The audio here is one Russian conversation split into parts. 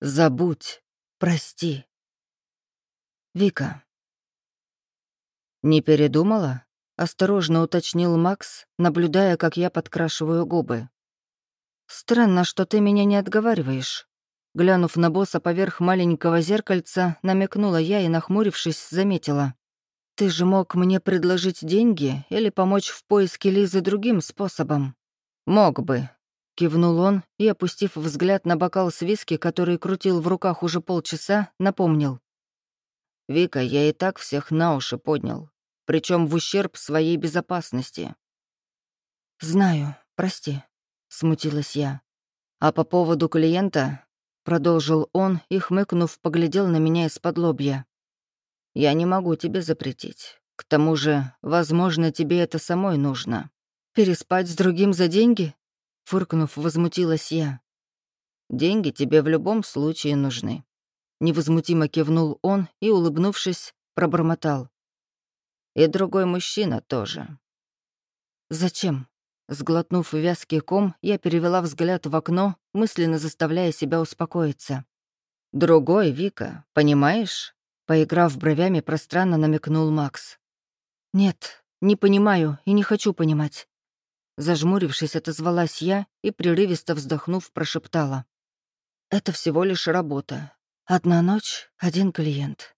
Забудь. Прости. Вика. Не передумала? Осторожно уточнил Макс, наблюдая, как я подкрашиваю губы. «Странно, что ты меня не отговариваешь». Глянув на босса поверх маленького зеркальца, намекнула я и, нахмурившись, заметила. «Ты же мог мне предложить деньги или помочь в поиске Лизы другим способом?» «Мог бы», — кивнул он и, опустив взгляд на бокал с виски, который крутил в руках уже полчаса, напомнил. «Вика, я и так всех на уши поднял причем в ущерб своей безопасности. «Знаю, прости», — смутилась я. «А по поводу клиента...» — продолжил он и, хмыкнув, поглядел на меня из-под лобья. «Я не могу тебе запретить. К тому же, возможно, тебе это самой нужно. Переспать с другим за деньги?» Фыркнув, возмутилась я. «Деньги тебе в любом случае нужны». Невозмутимо кивнул он и, улыбнувшись, пробормотал. И другой мужчина тоже. «Зачем?» Сглотнув вязкий ком, я перевела взгляд в окно, мысленно заставляя себя успокоиться. «Другой, Вика, понимаешь?» Поиграв бровями, пространно намекнул Макс. «Нет, не понимаю и не хочу понимать». Зажмурившись, отозвалась я и, прерывисто вздохнув, прошептала. «Это всего лишь работа. Одна ночь, один клиент».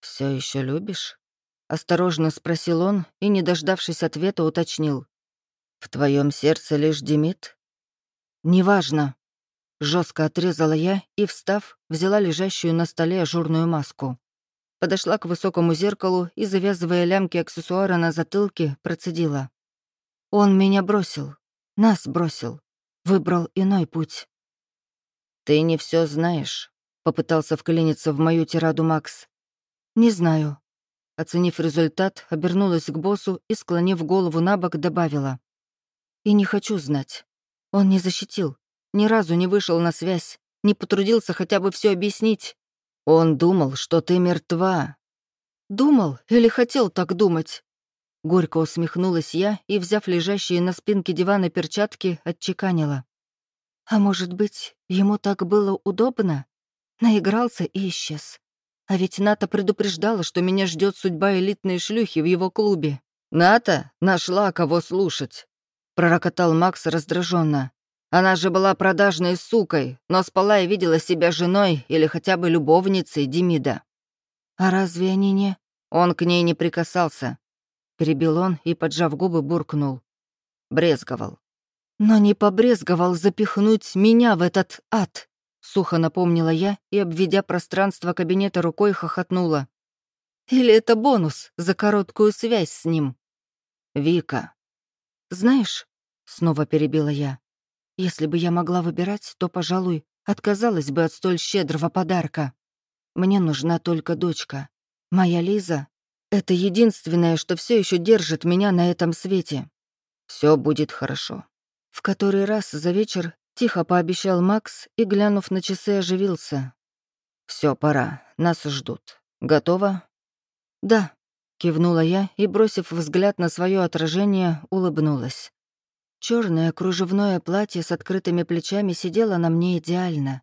Все еще любишь?» Осторожно спросил он и, не дождавшись ответа, уточнил. «В твоем сердце лишь Демид?» «Неважно». Жестко отрезала я и, встав, взяла лежащую на столе ажурную маску. Подошла к высокому зеркалу и, завязывая лямки аксессуара на затылке, процедила. «Он меня бросил. Нас бросил. Выбрал иной путь». «Ты не все знаешь», — попытался вклиниться в мою тираду Макс. «Не знаю. Оценив результат, обернулась к боссу и, склонив голову на бок, добавила. «И не хочу знать. Он не защитил, ни разу не вышел на связь, не потрудился хотя бы все объяснить. Он думал, что ты мертва». «Думал или хотел так думать?» Горько усмехнулась я и, взяв лежащие на спинке дивана перчатки, отчеканила. «А может быть, ему так было удобно? Наигрался и исчез. А ведь Ната предупреждала, что меня ждет судьба элитной шлюхи в его клубе. «Ната нашла, кого слушать», — пророкотал Макс раздраженно. «Она же была продажной сукой, но спала и видела себя женой или хотя бы любовницей Демида». «А разве они не...» Он к ней не прикасался. Перебил он и, поджав губы, буркнул. Брезговал. Но не побрезговал запихнуть меня в этот ад. Сухо напомнила я и, обведя пространство кабинета рукой, хохотнула. «Или это бонус за короткую связь с ним?» «Вика». «Знаешь», — снова перебила я, «если бы я могла выбирать, то, пожалуй, отказалась бы от столь щедрого подарка. Мне нужна только дочка. Моя Лиза — это единственное, что все еще держит меня на этом свете. Все будет хорошо». В который раз за вечер Тихо пообещал Макс и, глянув на часы, оживился. Все, пора, нас ждут. Готово?» «Да», — кивнула я и, бросив взгляд на свое отражение, улыбнулась. Черное кружевное платье с открытыми плечами сидело на мне идеально.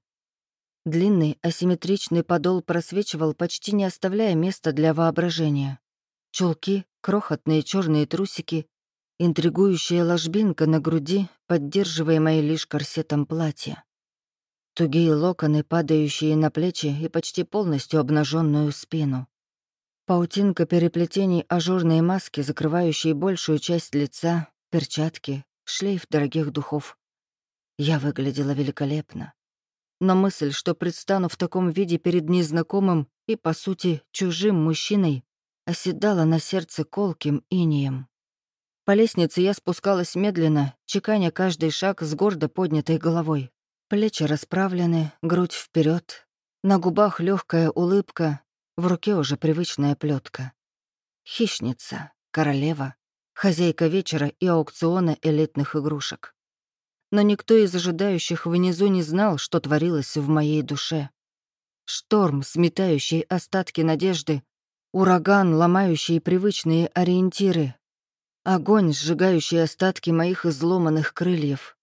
Длинный асимметричный подол просвечивал, почти не оставляя места для воображения. Чулки, крохотные черные трусики Интригующая ложбинка на груди, поддерживаемая лишь корсетом платья. Тугие локоны, падающие на плечи и почти полностью обнаженную спину. Паутинка переплетений ажурной маски, закрывающей большую часть лица, перчатки, шлейф дорогих духов. Я выглядела великолепно. Но мысль, что предстану в таком виде перед незнакомым и, по сути, чужим мужчиной, оседала на сердце колким инием. По лестнице я спускалась медленно, чеканя каждый шаг с гордо поднятой головой. Плечи расправлены, грудь вперед, на губах легкая улыбка, в руке уже привычная плетка. Хищница, королева, хозяйка вечера и аукциона элитных игрушек. Но никто из ожидающих внизу не знал, что творилось в моей душе. Шторм, сметающий остатки надежды, ураган, ломающий привычные ориентиры, Огонь, сжигающий остатки моих изломанных крыльев.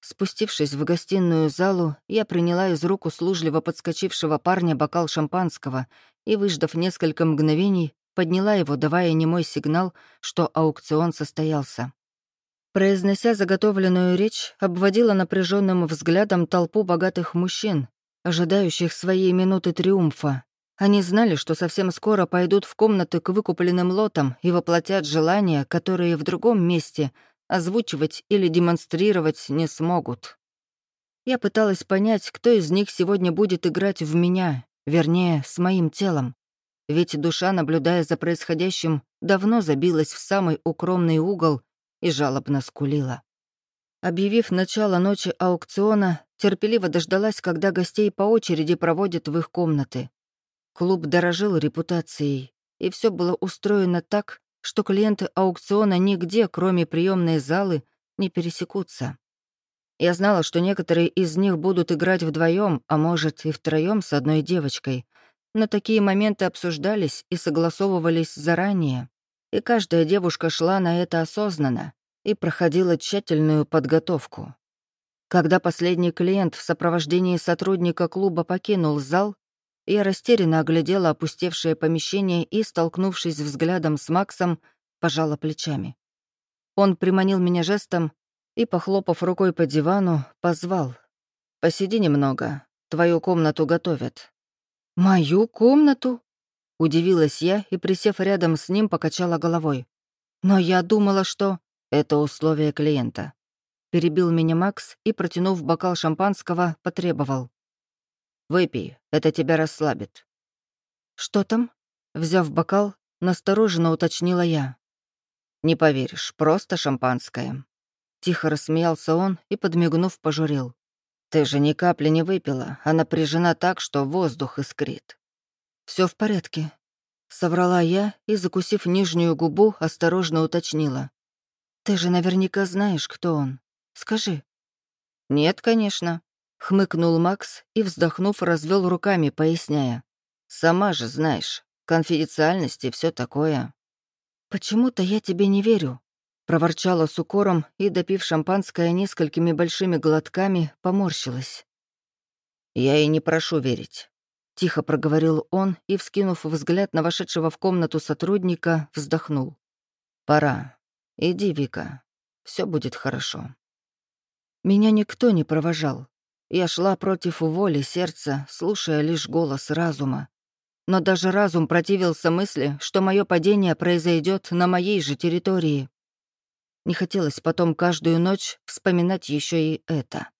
Спустившись в гостиную залу, я приняла из рук услужливо подскочившего парня бокал шампанского и, выждав несколько мгновений, подняла его, давая немой сигнал, что аукцион состоялся. Произнося заготовленную речь, обводила напряженным взглядом толпу богатых мужчин, ожидающих своей минуты триумфа. Они знали, что совсем скоро пойдут в комнаты к выкупленным лотам и воплотят желания, которые в другом месте озвучивать или демонстрировать не смогут. Я пыталась понять, кто из них сегодня будет играть в меня, вернее, с моим телом. Ведь душа, наблюдая за происходящим, давно забилась в самый укромный угол и жалобно скулила. Объявив начало ночи аукциона, терпеливо дождалась, когда гостей по очереди проводят в их комнаты. Клуб дорожил репутацией, и все было устроено так, что клиенты аукциона нигде, кроме приемной залы, не пересекутся. Я знала, что некоторые из них будут играть вдвоем, а может и втроем с одной девочкой, но такие моменты обсуждались и согласовывались заранее, и каждая девушка шла на это осознанно и проходила тщательную подготовку. Когда последний клиент в сопровождении сотрудника клуба покинул зал, я растерянно оглядела опустевшее помещение и, столкнувшись взглядом с Максом, пожала плечами. Он приманил меня жестом и, похлопав рукой по дивану, позвал. «Посиди немного, твою комнату готовят». «Мою комнату?» — удивилась я и, присев рядом с ним, покачала головой. «Но я думала, что...» «Это условие клиента». Перебил меня Макс и, протянув бокал шампанского, потребовал. Выпей, это тебя расслабит». «Что там?» Взяв бокал, настороженно уточнила я. «Не поверишь, просто шампанское». Тихо рассмеялся он и, подмигнув, пожурил. «Ты же ни капли не выпила, а напряжена так, что воздух искрит». Все в порядке», — соврала я и, закусив нижнюю губу, осторожно уточнила. «Ты же наверняка знаешь, кто он. Скажи». «Нет, конечно», Хмыкнул Макс и, вздохнув, развел руками, поясняя. «Сама же знаешь, конфиденциальность и все такое». «Почему-то я тебе не верю», — проворчала с укором и, допив шампанское несколькими большими глотками, поморщилась. «Я и не прошу верить», — тихо проговорил он и, вскинув взгляд на вошедшего в комнату сотрудника, вздохнул. «Пора. Иди, Вика. Все будет хорошо». Меня никто не провожал. Я шла против воли сердца, слушая лишь голос разума. Но даже разум противился мысли, что мое падение произойдет на моей же территории. Не хотелось потом каждую ночь вспоминать еще и это.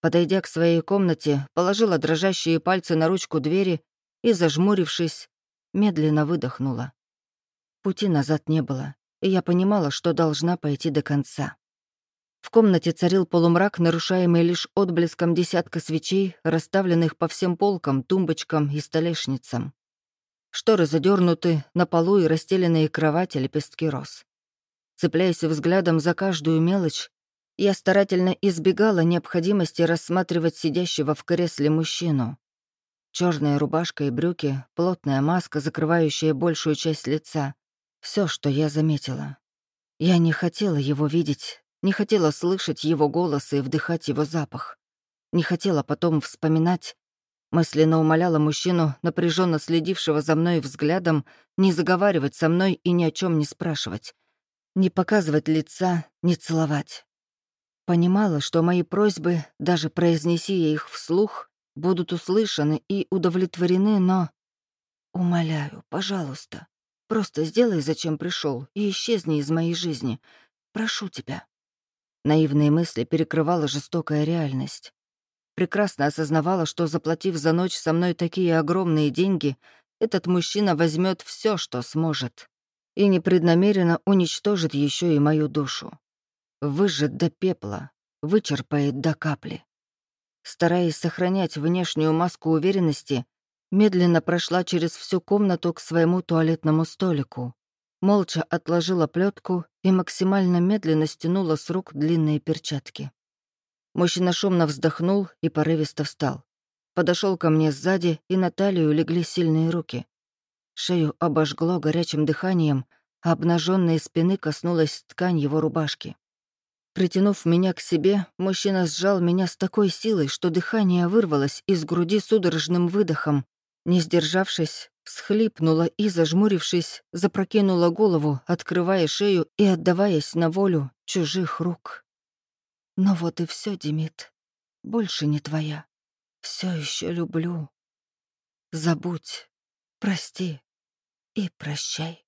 Подойдя к своей комнате, положила дрожащие пальцы на ручку двери и, зажмурившись, медленно выдохнула. Пути назад не было, и я понимала, что должна пойти до конца. В комнате царил полумрак, нарушаемый лишь отблеском десятка свечей, расставленных по всем полкам, тумбочкам и столешницам. Шторы задернуты, на полу и расстеленные кровати лепестки роз. Цепляясь взглядом за каждую мелочь, я старательно избегала необходимости рассматривать сидящего в кресле мужчину. Черная рубашка и брюки, плотная маска, закрывающая большую часть лица. Все, что я заметила. Я не хотела его видеть, не хотела слышать его голос и вдыхать его запах. Не хотела потом вспоминать. Мысленно умоляла мужчину, напряженно следившего за мной взглядом, не заговаривать со мной и ни о чем не спрашивать. Не показывать лица, не целовать. Понимала, что мои просьбы, даже произнеси я их вслух, будут услышаны и удовлетворены, но... Умоляю, пожалуйста, просто сделай, зачем пришел, и исчезни из моей жизни. Прошу тебя. Наивные мысли перекрывала жестокая реальность. Прекрасно осознавала, что, заплатив за ночь со мной такие огромные деньги, этот мужчина возьмет все, что сможет, и непреднамеренно уничтожит еще и мою душу. Выжжет до пепла, вычерпает до капли. Стараясь сохранять внешнюю маску уверенности, медленно прошла через всю комнату к своему туалетному столику молча отложила плетку и максимально медленно стянула с рук длинные перчатки. Мужчина шумно вздохнул и порывисто встал. Подошел ко мне сзади, и на талию легли сильные руки. Шею обожгло горячим дыханием, а обнаженной спины коснулась ткань его рубашки. Притянув меня к себе, мужчина сжал меня с такой силой, что дыхание вырвалось из груди судорожным выдохом. Не сдержавшись, всхлипнула и, зажмурившись, запрокинула голову, открывая шею и отдаваясь на волю чужих рук. Но вот и все, Демид. Больше не твоя. Все еще люблю. Забудь, прости и прощай.